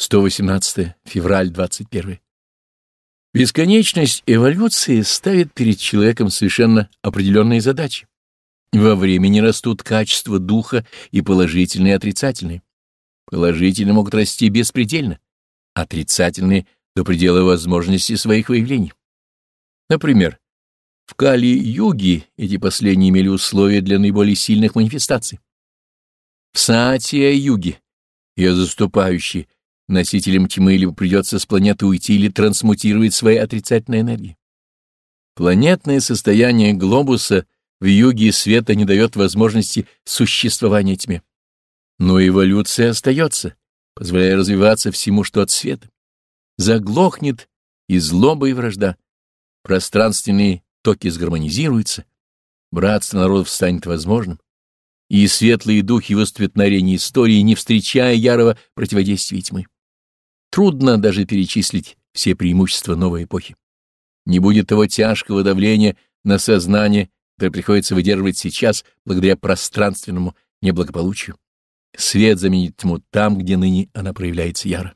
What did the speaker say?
118 февраль 21. Бесконечность эволюции ставит перед человеком совершенно определенные задачи. Во времени растут качества духа и положительные, и отрицательные. Положительные могут расти беспредельно, отрицательные — до предела возможностей своих выявлений. Например, в Кали-юге эти последние имели условия для наиболее сильных манифестаций. В Сатия-юге ее заступающие носителям тьмы либо придется с планеты уйти или трансмутировать свои отрицательные энергии. Планетное состояние глобуса в юге света не дает возможности существования тьме. Но эволюция остается, позволяя развиваться всему, что от света. Заглохнет и злоба, и вражда. Пространственные токи сгармонизируются, братство народов станет возможным, и светлые духи выступят на арене истории, не встречая ярого противодействия тьмы. Трудно даже перечислить все преимущества новой эпохи. Не будет того тяжкого давления на сознание, которое приходится выдерживать сейчас благодаря пространственному неблагополучию. Свет заменит тьму там, где ныне она проявляется яро.